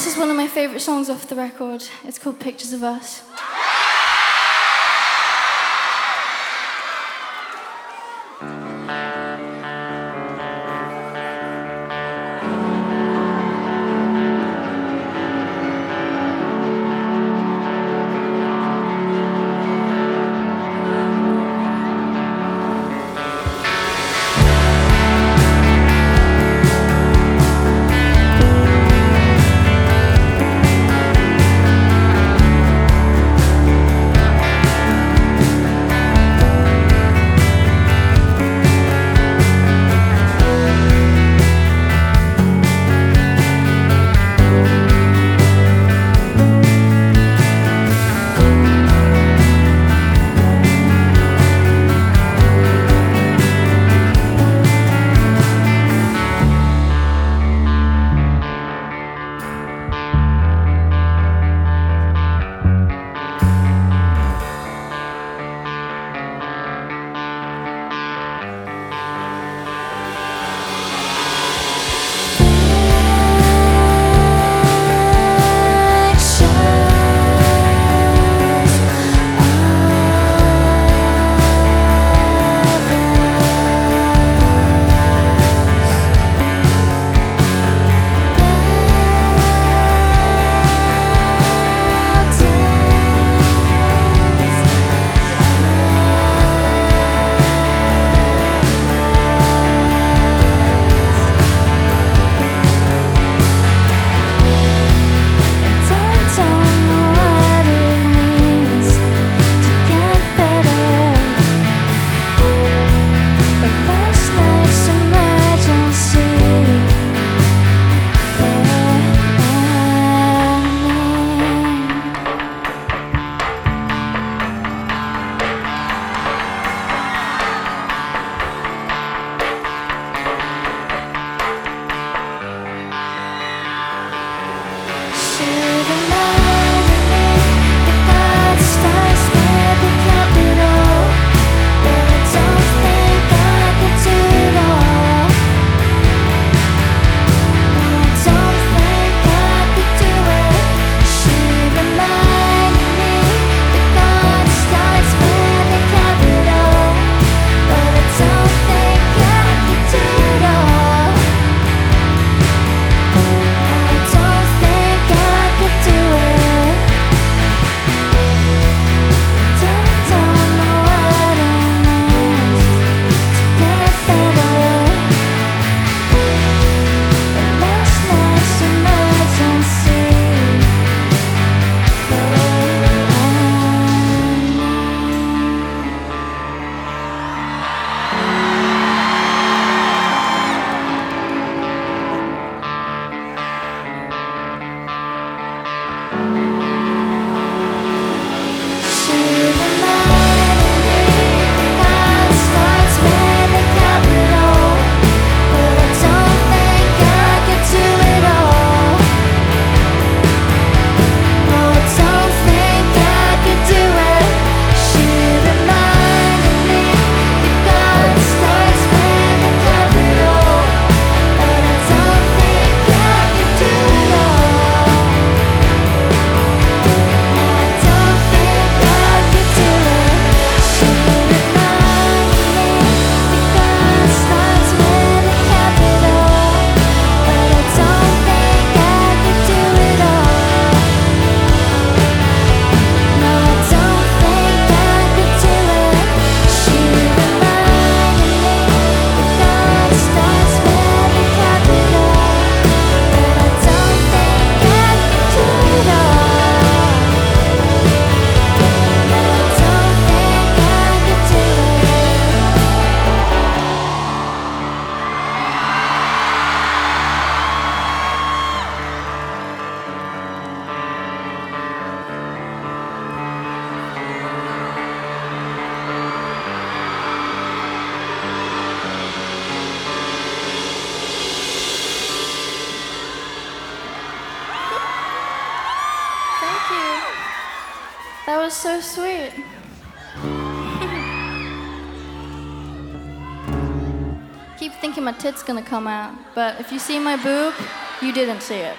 This is one of my favorite songs off the record. It's called Pictures of Us. That was so sweet. Keep thinking my tit's gonna come out, but if you see my boob, you didn't see it.